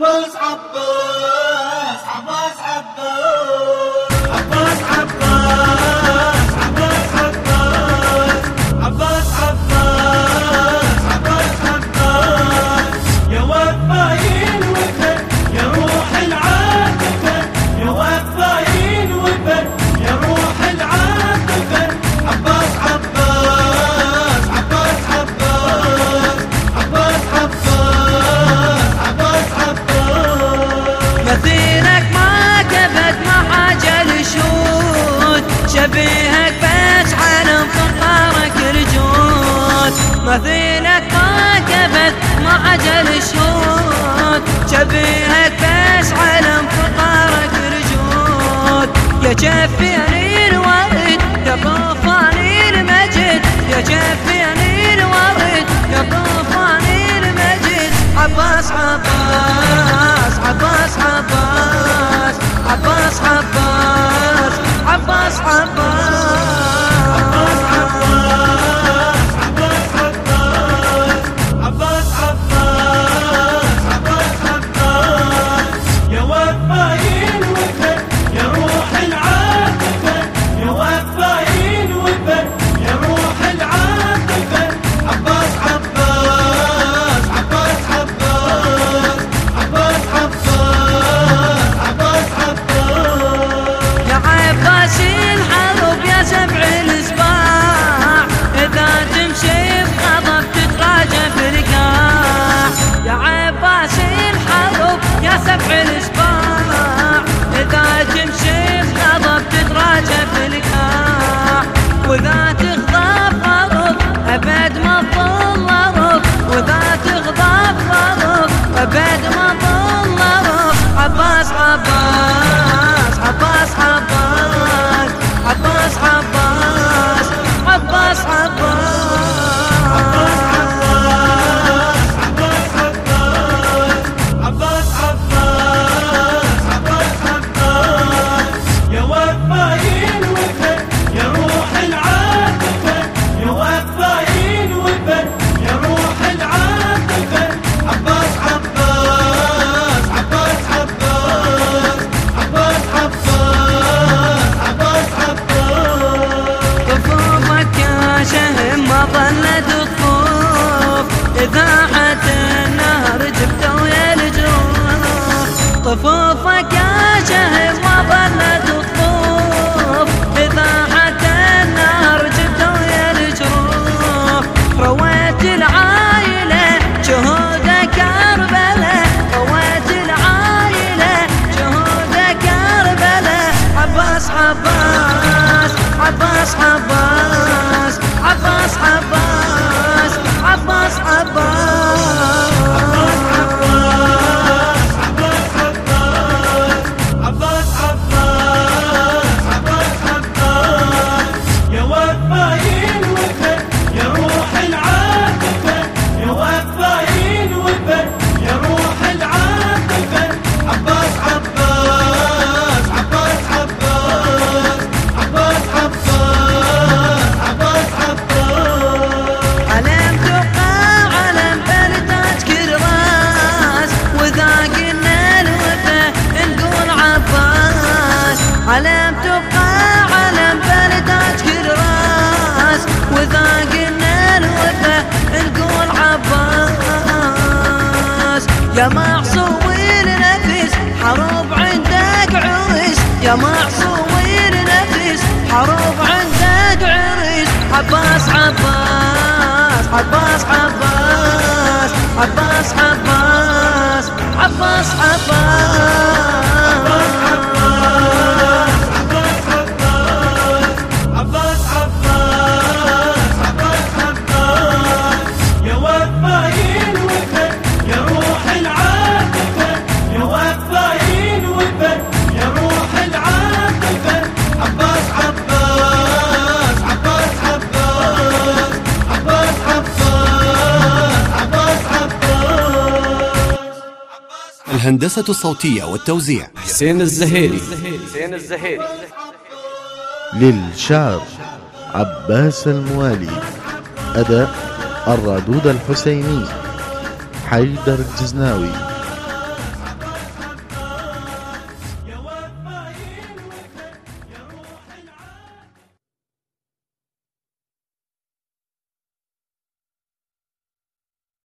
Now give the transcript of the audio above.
واصعب شبيهك بس على فقارك رجوت مثيلك ما كبت مع عجل الشوت شبيهك بس على فقارك رجوت يا شفي رواية ماشي الحظوب يا سبع الاسباع إذا تمشي الغضب تتراجع في الكاع وإذا I've يا معصومين نفس حروف عندك عريس. عباس عباس عباس عباس عباس عباس عباس عباس. الهندسة الصوتية والتوزيع. حسين الزهيري. حسين الزهيري. للشعر عباس الموالي. أداء الردود الحسيني. حيدر الجزناوي.